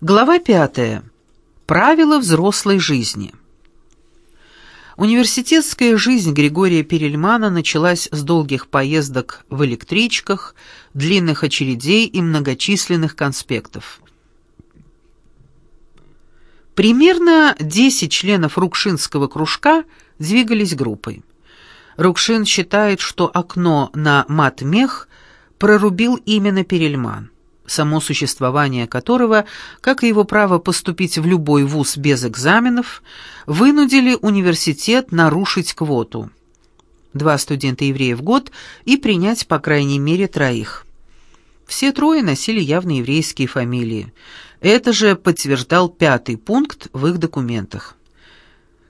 Глава пятая. Правила взрослой жизни. Университетская жизнь Григория Перельмана началась с долгих поездок в электричках, длинных очередей и многочисленных конспектов. Примерно 10 членов Рукшинского кружка двигались группой. Рукшин считает, что окно на матмех прорубил именно Перельман само существование которого, как и его право поступить в любой вуз без экзаменов, вынудили университет нарушить квоту. Два студента еврея в год и принять по крайней мере троих. Все трое носили явно еврейские фамилии. Это же подтверждал пятый пункт в их документах.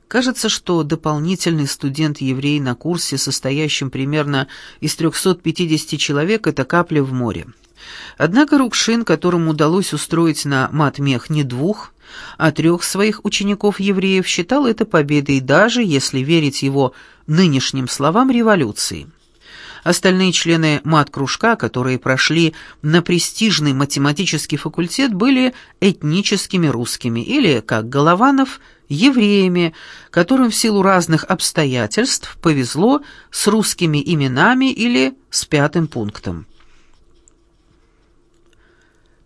Кажется, что дополнительный студент-еврей на курсе, состоящем примерно из 350 человек, это капля в море. Однако Рукшин, которому удалось устроить на матмех не двух, а трех своих учеников-евреев, считал это победой даже, если верить его нынешним словам, революции. Остальные члены мат-кружка, которые прошли на престижный математический факультет, были этническими русскими или, как Голованов, евреями, которым в силу разных обстоятельств повезло с русскими именами или с пятым пунктом.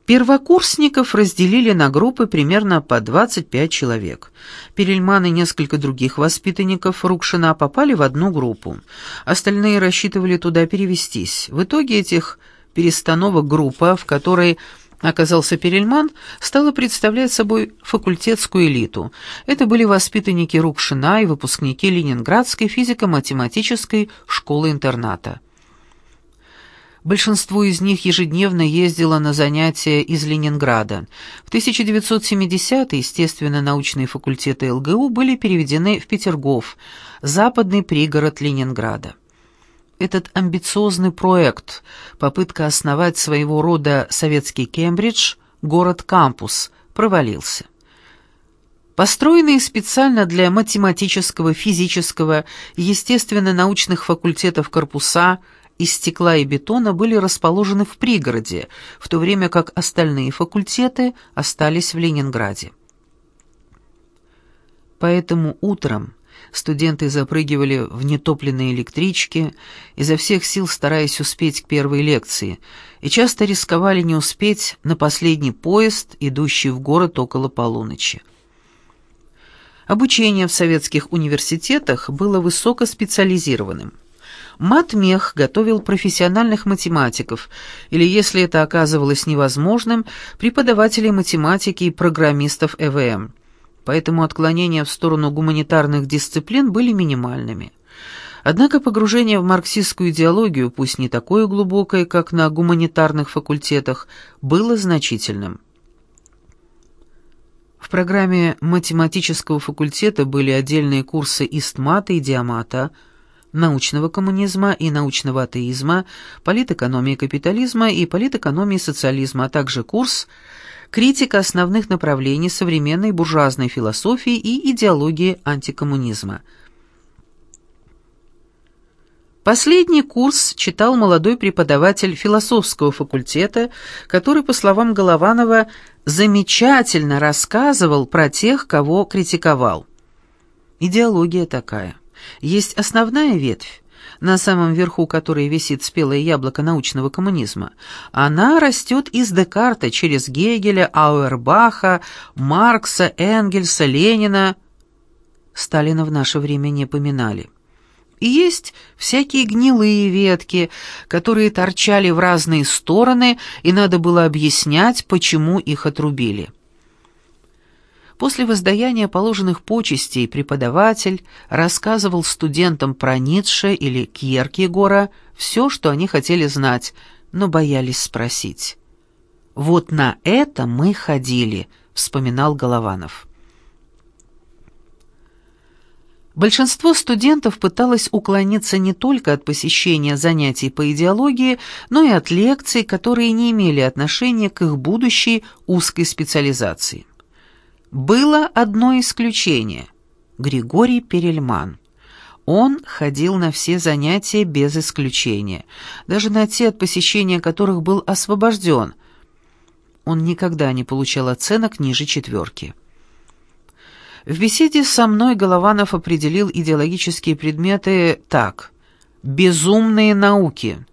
Первокурсников разделили на группы примерно по 25 человек. Перельман и несколько других воспитанников Рукшина попали в одну группу. Остальные рассчитывали туда перевестись. В итоге этих перестановок группа, в которой оказался Перельман, стала представлять собой факультетскую элиту. Это были воспитанники Рукшина и выпускники Ленинградской физико-математической школы-интерната. Большинство из них ежедневно ездило на занятия из Ленинграда. В 1970-е естественно-научные факультеты ЛГУ были переведены в Петергоф, западный пригород Ленинграда. Этот амбициозный проект, попытка основать своего рода советский Кембридж, город-кампус, провалился. Построенные специально для математического, физического естественно-научных факультетов корпуса – из стекла и бетона были расположены в пригороде, в то время как остальные факультеты остались в Ленинграде. Поэтому утром студенты запрыгивали в нетопленные электрички, изо всех сил стараясь успеть к первой лекции, и часто рисковали не успеть на последний поезд, идущий в город около полуночи. Обучение в советских университетах было высокоспециализированным. Матмех готовил профессиональных математиков, или, если это оказывалось невозможным, преподавателей математики и программистов ЭВМ. Поэтому отклонения в сторону гуманитарных дисциплин были минимальными. Однако погружение в марксистскую идеологию, пусть не такое глубокое, как на гуманитарных факультетах, было значительным. В программе математического факультета были отдельные курсы истмата и диамата – научного коммунизма и научного атеизма, политэкономии капитализма и политэкономии социализма, а также курс «Критика основных направлений современной буржуазной философии и идеологии антикоммунизма». Последний курс читал молодой преподаватель философского факультета, который, по словам Голованова, замечательно рассказывал про тех, кого критиковал. Идеология такая – есть основная ветвь, на самом верху которой висит спелое яблоко научного коммунизма. Она растет из Декарта через Гегеля, Ауэрбаха, Маркса, Энгельса, Ленина. Сталина в наше время не поминали. И есть всякие гнилые ветки, которые торчали в разные стороны, и надо было объяснять, почему их отрубили. После воздаяния положенных почестей преподаватель рассказывал студентам про Ницше или Кьеркегора все, что они хотели знать, но боялись спросить. «Вот на это мы ходили», — вспоминал Голованов. Большинство студентов пыталось уклониться не только от посещения занятий по идеологии, но и от лекций, которые не имели отношения к их будущей узкой специализации. Было одно исключение — Григорий Перельман. Он ходил на все занятия без исключения, даже на те, от посещения которых был освобожден. он никогда не получал оценок ниже четверки. В беседе со мной Голованов определил идеологические предметы так. «Безумные науки».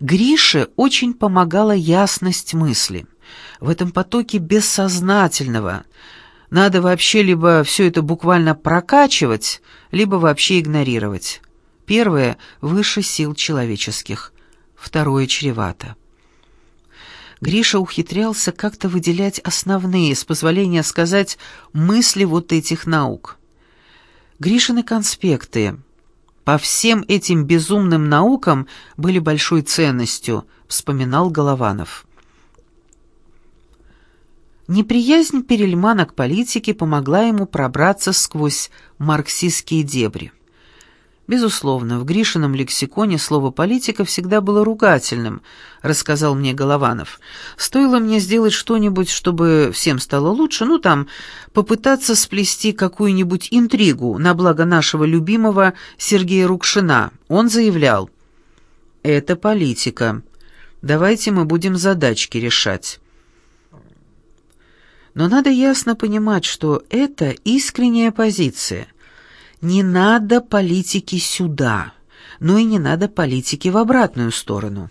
Грише очень помогала ясность мысли. В этом потоке бессознательного надо вообще либо все это буквально прокачивать, либо вообще игнорировать. Первое — выше сил человеческих, второе — чревато. Гриша ухитрялся как-то выделять основные, с позволения сказать, мысли вот этих наук. Гришины конспекты по всем этим безумным наукам были большой ценностью, вспоминал Голованов. Неприязнь Перельмана к политике помогла ему пробраться сквозь марксистские дебри. Безусловно, в Гришином лексиконе слово «политика» всегда было ругательным, рассказал мне Голованов. Стоило мне сделать что-нибудь, чтобы всем стало лучше, ну там, попытаться сплести какую-нибудь интригу на благо нашего любимого Сергея Рукшина. Он заявлял, «Это политика. Давайте мы будем задачки решать». Но надо ясно понимать, что это искренняя позиция – не надо политики сюда, но и не надо политики в обратную сторону.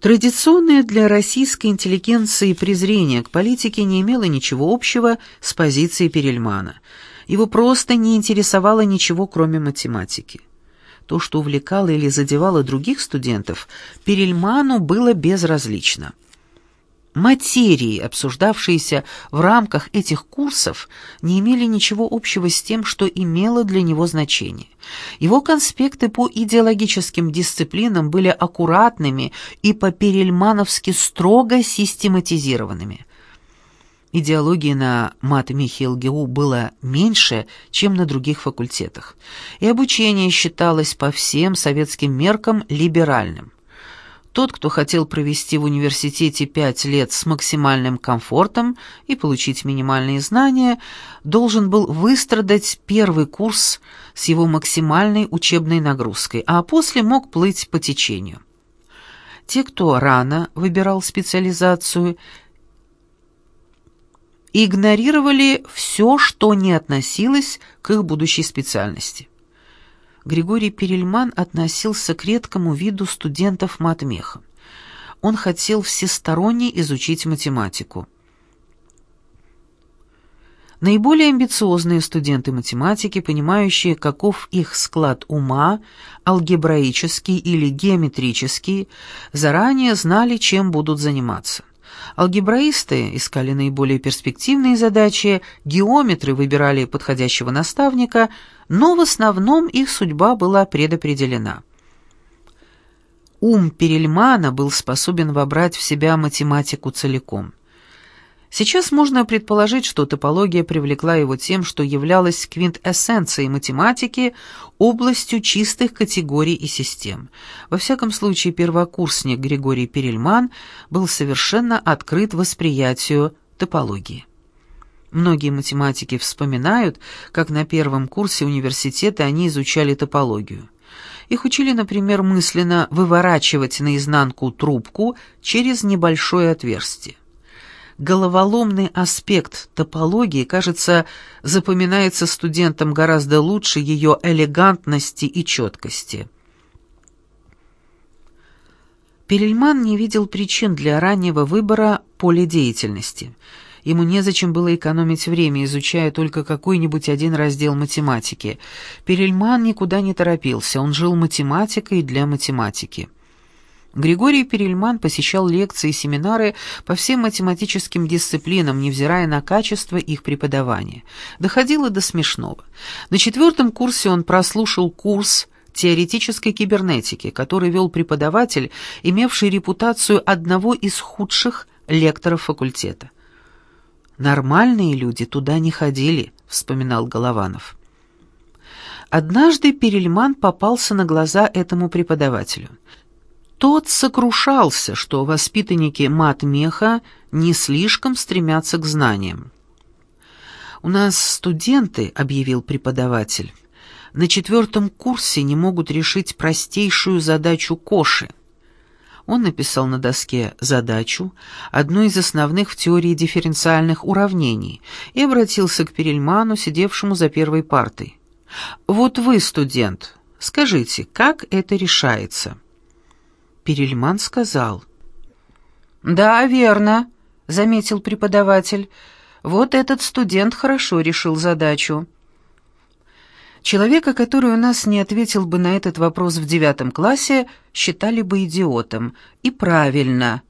Традиционное для российской интеллигенции презрение к политике не имело ничего общего с позицией Перельмана. Его просто не интересовало ничего, кроме математики. То, что увлекало или задевало других студентов, Перельману было безразлично материи, обсуждавшиеся в рамках этих курсов, не имели ничего общего с тем, что имело для него значение. Его конспекты по идеологическим дисциплинам были аккуратными и по-перельмановски строго систематизированными. Идеологии на мат-Михилгеу было меньше, чем на других факультетах, и обучение считалось по всем советским меркам либеральным. Тот, кто хотел провести в университете пять лет с максимальным комфортом и получить минимальные знания, должен был выстрадать первый курс с его максимальной учебной нагрузкой, а после мог плыть по течению. Те, кто рано выбирал специализацию, игнорировали все, что не относилось к их будущей специальности. Григорий Перельман относился к редкому виду студентов матмеха. Он хотел всесторонне изучить математику. Наиболее амбициозные студенты математики, понимающие, каков их склад ума, алгебраический или геометрический, заранее знали, чем будут заниматься. Алгебраисты искали наиболее перспективные задачи, геометры выбирали подходящего наставника, но в основном их судьба была предопределена. Ум Перельмана был способен вобрать в себя математику целиком – Сейчас можно предположить, что топология привлекла его тем, что являлась квинтэссенцией математики, областью чистых категорий и систем. Во всяком случае, первокурсник Григорий Перельман был совершенно открыт восприятию топологии. Многие математики вспоминают, как на первом курсе университета они изучали топологию. Их учили, например, мысленно выворачивать наизнанку трубку через небольшое отверстие головоломный аспект топологии, кажется, запоминается студентам гораздо лучше ее элегантности и четкости. Перельман не видел причин для раннего выбора поля деятельности. Ему незачем было экономить время, изучая только какой-нибудь один раздел математики. Перельман никуда не торопился, он жил математикой для математики. Григорий Перельман посещал лекции и семинары по всем математическим дисциплинам, невзирая на качество их преподавания. Доходило до смешного. На четвертом курсе он прослушал курс теоретической кибернетики, который вел преподаватель, имевший репутацию одного из худших лекторов факультета. «Нормальные люди туда не ходили», — вспоминал Голованов. Однажды Перельман попался на глаза этому преподавателю — тот сокрушался, что воспитанники матмеха не слишком стремятся к знаниям. «У нас студенты», — объявил преподаватель, — «на четвертом курсе не могут решить простейшую задачу Коши. Он написал на доске задачу, одну из основных в теории дифференциальных уравнений, и обратился к Перельману, сидевшему за первой партой. «Вот вы, студент, скажите, как это решается?» Перельман сказал. «Да, верно», — заметил преподаватель. «Вот этот студент хорошо решил задачу». Человека, который у нас не ответил бы на этот вопрос в девятом классе, считали бы идиотом. И правильно,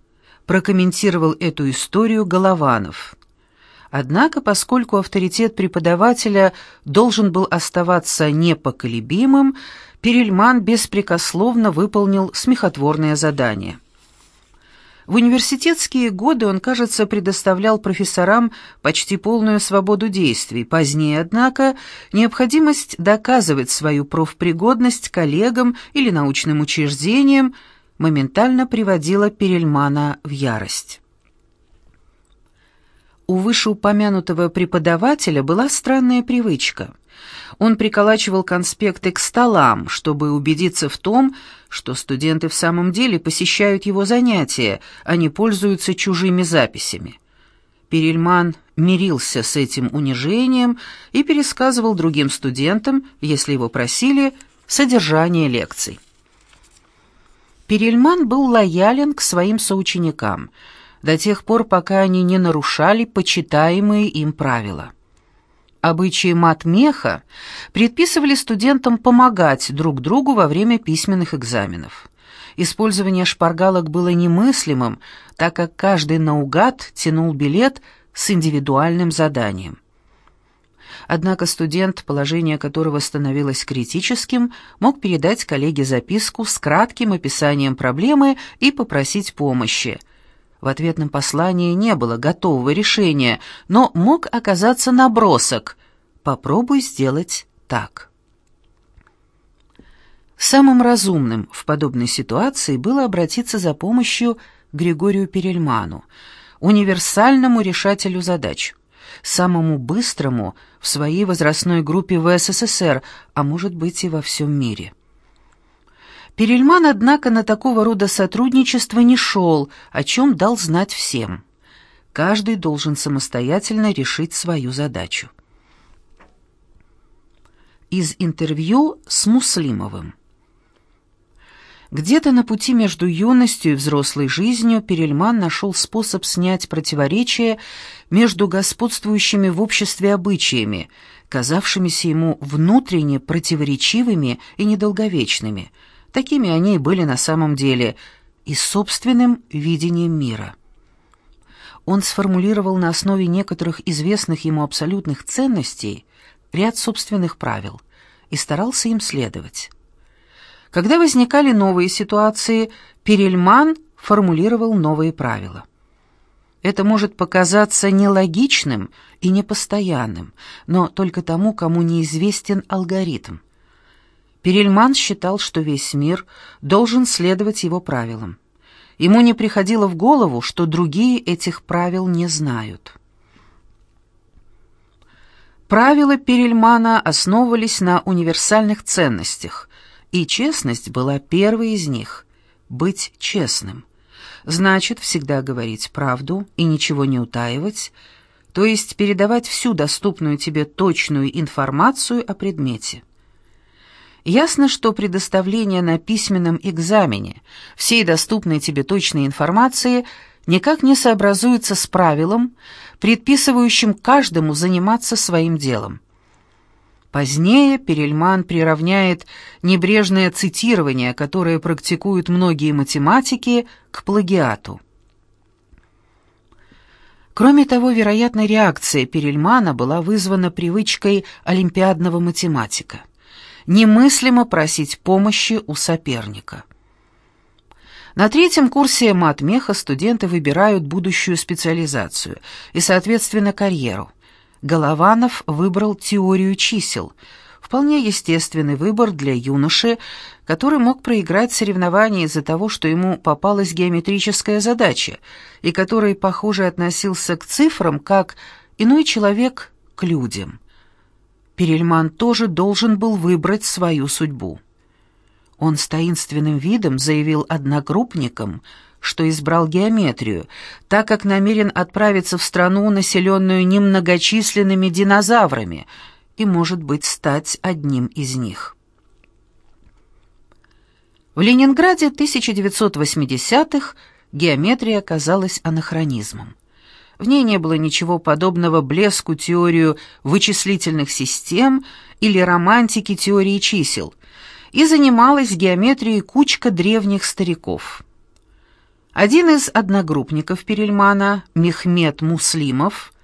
прокомментировал эту историю Голованов. Однако, поскольку авторитет преподавателя должен был оставаться непоколебимым, Перельман беспрекословно выполнил смехотворное задание. В университетские годы он, кажется, предоставлял профессорам почти полную свободу действий. Позднее, однако, необходимость доказывать свою профпригодность коллегам или научным учреждениям моментально приводила Перельмана в ярость. У вышеупомянутого преподавателя была странная привычка. Он приколачивал конспекты к столам, чтобы убедиться в том, что студенты в самом деле посещают его занятия, а не пользуются чужими записями. Перельман мирился с этим унижением и пересказывал другим студентам, если его просили, содержание лекций. Перельман был лоялен к своим соученикам до тех пор, пока они не нарушали почитаемые им правила. Обычаи матмеха предписывали студентам помогать друг другу во время письменных экзаменов. Использование шпаргалок было немыслимым, так как каждый наугад тянул билет с индивидуальным заданием. Однако студент, положение которого становилось критическим, мог передать коллеге записку с кратким описанием проблемы и попросить помощи – в ответном послании не было готового решения, но мог оказаться набросок. Попробуй сделать так. Самым разумным в подобной ситуации было обратиться за помощью Григорию Перельману, универсальному решателю задач, самому быстрому в своей возрастной группе в СССР, а может быть и во всем мире. Перельман, однако, на такого рода сотрудничество не шел, о чем дал знать всем. Каждый должен самостоятельно решить свою задачу. Из интервью с Муслимовым. Где-то на пути между юностью и взрослой жизнью Перельман нашел способ снять противоречия между господствующими в обществе обычаями, казавшимися ему внутренне противоречивыми и недолговечными – Такими они и были на самом деле, и собственным видением мира. Он сформулировал на основе некоторых известных ему абсолютных ценностей ряд собственных правил и старался им следовать. Когда возникали новые ситуации, Перельман формулировал новые правила. Это может показаться нелогичным и непостоянным, но только тому, кому неизвестен алгоритм. Перельман считал, что весь мир должен следовать его правилам. Ему не приходило в голову, что другие этих правил не знают. Правила Перельмана основывались на универсальных ценностях, и честность была первой из них — быть честным. Значит, всегда говорить правду и ничего не утаивать, то есть передавать всю доступную тебе точную информацию о предмете. Ясно, что предоставление на письменном экзамене всей доступной тебе точной информации никак не сообразуется с правилом, предписывающим каждому заниматься своим делом. Позднее Перельман приравняет небрежное цитирование, которое практикуют многие математики, к плагиату. Кроме того, вероятно, реакция Перельмана была вызвана привычкой олимпиадного математика – немыслимо просить помощи у соперника. На третьем курсе матмеха студенты выбирают будущую специализацию и, соответственно, карьеру. Голованов выбрал теорию чисел, вполне естественный выбор для юноши, который мог проиграть соревнования из-за того, что ему попалась геометрическая задача, и который, похоже, относился к цифрам как иной человек к людям. Перельман тоже должен был выбрать свою судьбу. Он с таинственным видом заявил одногруппникам, что избрал геометрию, так как намерен отправиться в страну, населенную немногочисленными динозаврами, и, может быть, стать одним из них. В Ленинграде 1980-х геометрия оказалась анахронизмом. В ней не было ничего подобного блеску теорию вычислительных систем или романтики теории чисел, и занималась геометрией кучка древних стариков. Один из одногруппников Перельмана, Мехмед Муслимов,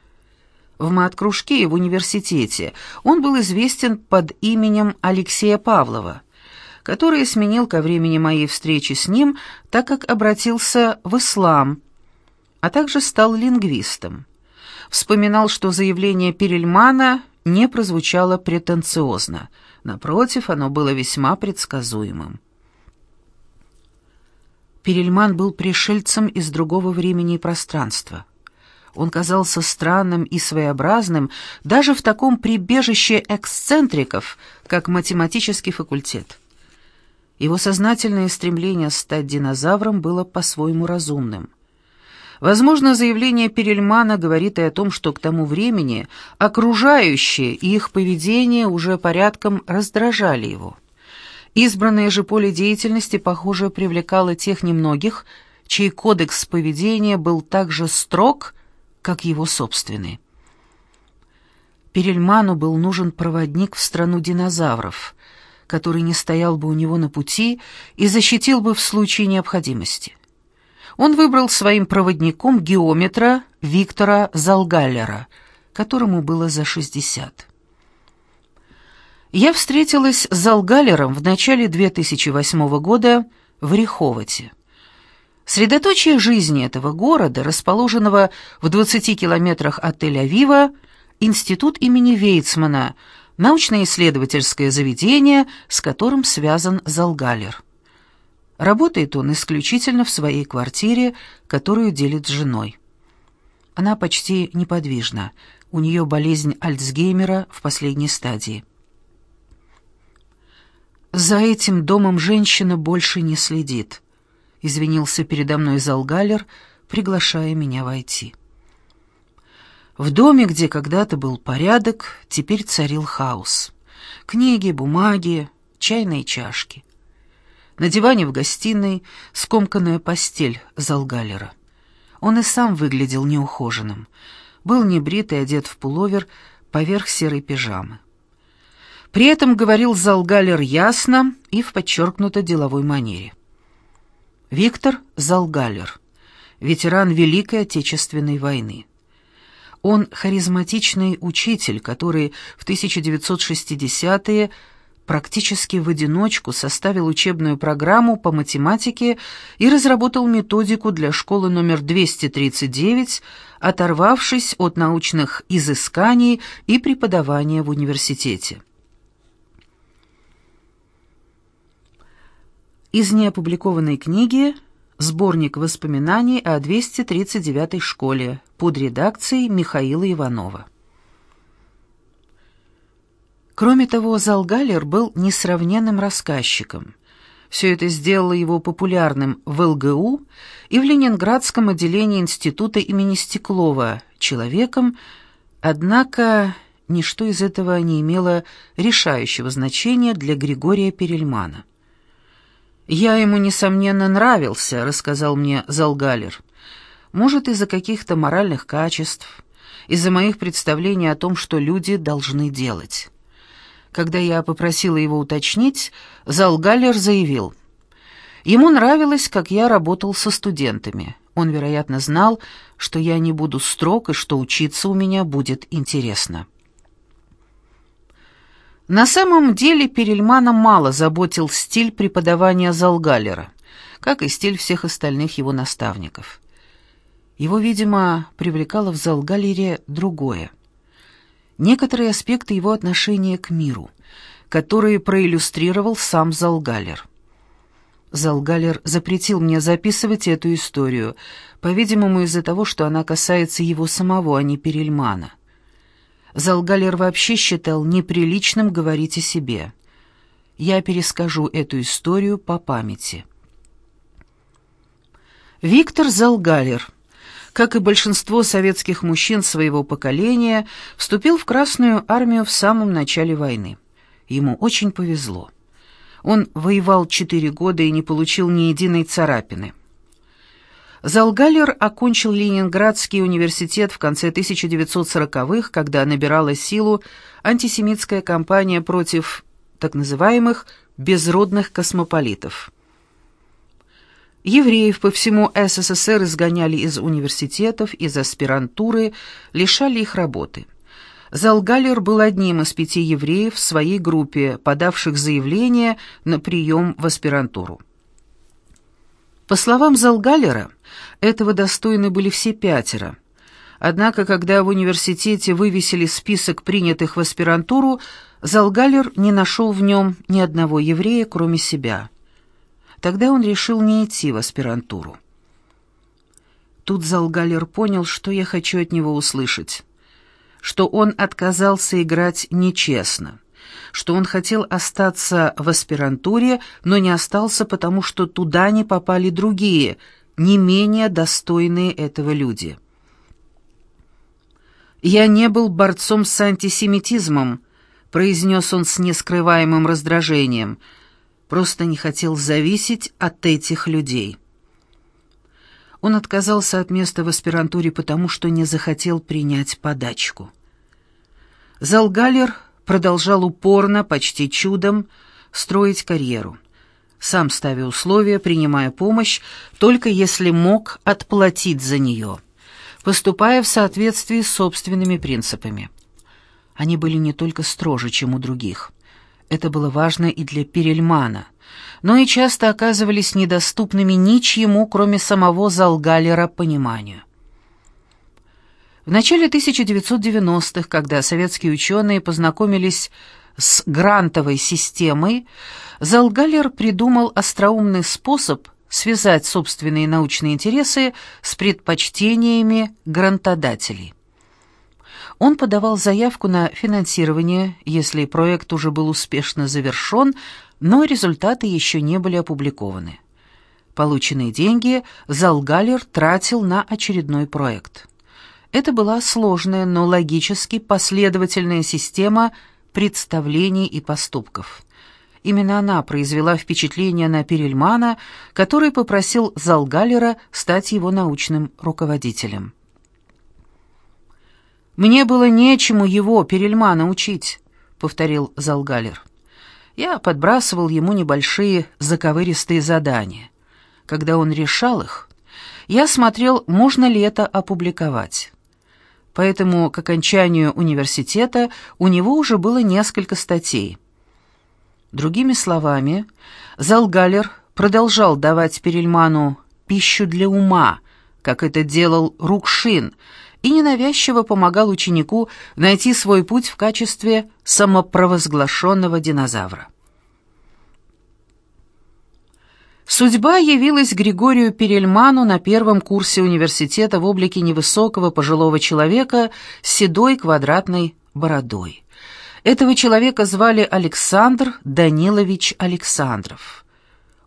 в мат-кружке в университете, он был известен под именем Алексея Павлова, который сменил ко времени моей встречи с ним, так как обратился в ислам – а также стал лингвистом. Вспоминал, что заявление Перельмана не прозвучало претенциозно. Напротив, оно было весьма предсказуемым. Перельман был пришельцем из другого времени и пространства. Он казался странным и своеобразным даже в таком прибежище эксцентриков, как математический факультет. Его сознательное стремление стать динозавром было по-своему разумным – Возможно, заявление Перельмана говорит и о том, что к тому времени окружающие и их поведение уже порядком раздражали его. Избранное же поле деятельности, похоже, привлекало тех немногих, чей кодекс поведения был так же строг, как его собственный. Перельману был нужен проводник в страну динозавров, который не стоял бы у него на пути и защитил бы в случае необходимости он выбрал своим проводником геометра Виктора Залгаллера, которому было за 60. Я встретилась с Залгаллером в начале 2008 года в Риховоте. Средоточие жизни этого города, расположенного в 20 километрах от Тель-Авива, институт имени Вейцмана, научно-исследовательское заведение, с которым связан Залгаллер. Работает он исключительно в своей квартире, которую делит с женой. Она почти неподвижна, у нее болезнь Альцгеймера в последней стадии. «За этим домом женщина больше не следит», — извинился передо мной Залгалер, приглашая меня войти. В доме, где когда-то был порядок, теперь царил хаос. Книги, бумаги, чайные чашки. На диване в гостиной скомканная постель Залгалера. Он и сам выглядел неухоженным. Был небрит и одет в пуловер поверх серой пижамы. При этом говорил Залгалер ясно и в подчеркнуто деловой манере. Виктор Залгалер, ветеран Великой Отечественной войны. Он харизматичный учитель, который в 1960-е практически в одиночку составил учебную программу по математике и разработал методику для школы номер 239, оторвавшись от научных изысканий и преподавания в университете. Из неопубликованной книги «Сборник воспоминаний о 239-й школе» под редакцией Михаила Иванова. Кроме того, Залгалер был несравненным рассказчиком. Все это сделало его популярным в ЛГУ и в Ленинградском отделении Института имени Стеклова человеком, однако ничто из этого не имело решающего значения для Григория Перельмана. «Я ему, несомненно, нравился», — рассказал мне Залгалер. «Может, из-за каких-то моральных качеств, из-за моих представлений о том, что люди должны делать». Когда я попросила его уточнить, Залгаллер заявил. Ему нравилось, как я работал со студентами. Он, вероятно, знал, что я не буду строг и что учиться у меня будет интересно. На самом деле Перельмана мало заботил стиль преподавания Залгаллера, как и стиль всех остальных его наставников. Его, видимо, привлекало в Залгаллере другое — некоторые аспекты его отношения к миру, которые проиллюстрировал сам Залгалер. Залгалер запретил мне записывать эту историю, по-видимому, из-за того, что она касается его самого, а не Перельмана. Залгалер вообще считал неприличным говорить о себе. я перескажу эту историю по памяти. Виктор Залгалер, как и большинство советских мужчин своего поколения, вступил в Красную армию в самом начале войны. Ему очень повезло. Он воевал четыре года и не получил ни единой царапины. Залгалер окончил Ленинградский университет в конце 1940-х, когда набирала силу антисемитская кампания против так называемых «безродных космополитов». Евреев по всему СССР изгоняли из университетов, из аспирантуры, лишали их работы. Залгалер был одним из пяти евреев в своей группе, подавших заявление на прием в аспирантуру. По словам Залгалера, этого достойны были все пятеро. Однако, когда в университете вывесили список принятых в аспирантуру, Залгалер не нашел в нем ни одного еврея, кроме себя. Тогда он решил не идти в аспирантуру. Тут Залгалер понял, что я хочу от него услышать. Что он отказался играть нечестно что он хотел остаться в аспирантуре, но не остался, потому что туда не попали другие, не менее достойные этого люди. «Я не был борцом с антисемитизмом», — произнес он с нескрываемым раздражением, «просто не хотел зависеть от этих людей». Он отказался от места в аспирантуре, потому что не захотел принять подачку. Залгалер продолжал упорно, почти чудом, строить карьеру, сам ставя условия, принимая помощь, только если мог отплатить за нее, поступая в соответствии с собственными принципами. Они были не только строже, чем у других. Это было важно и для Перельмана, но и часто оказывались недоступными ничьему, кроме самого Залгалера, пониманию. В начале 1990-х, когда советские ученые познакомились с грантовой системой, Залгалер придумал остроумный способ связать собственные научные интересы с предпочтениями грантодателей. Он подавал заявку на финансирование, если проект уже был успешно завершен, но результаты еще не были опубликованы. Полученные деньги Залгалер тратил на очередной проект. Это была сложная, но логически последовательная система представлений и поступков. Именно она произвела впечатление на Перельмана, который попросил Залгалера стать его научным руководителем. «Мне было нечему его, Перельмана, учить», — повторил Залгалер. Я подбрасывал ему небольшие заковыристые задания. Когда он решал их, я смотрел, можно ли это опубликовать поэтому к окончанию университета у него уже было несколько статей. Другими словами, Залгалер продолжал давать Перельману пищу для ума, как это делал Рукшин, и ненавязчиво помогал ученику найти свой путь в качестве самопровозглашенного динозавра. Судьба явилась Григорию Перельману на первом курсе университета в облике невысокого пожилого человека с седой квадратной бородой. Этого человека звали Александр Данилович Александров.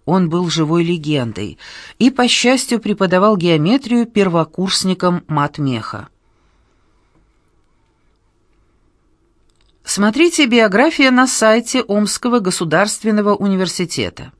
Он был живой легендой и, по счастью, преподавал геометрию первокурсникам матмеха. Смотрите биография на сайте Омского государственного университета.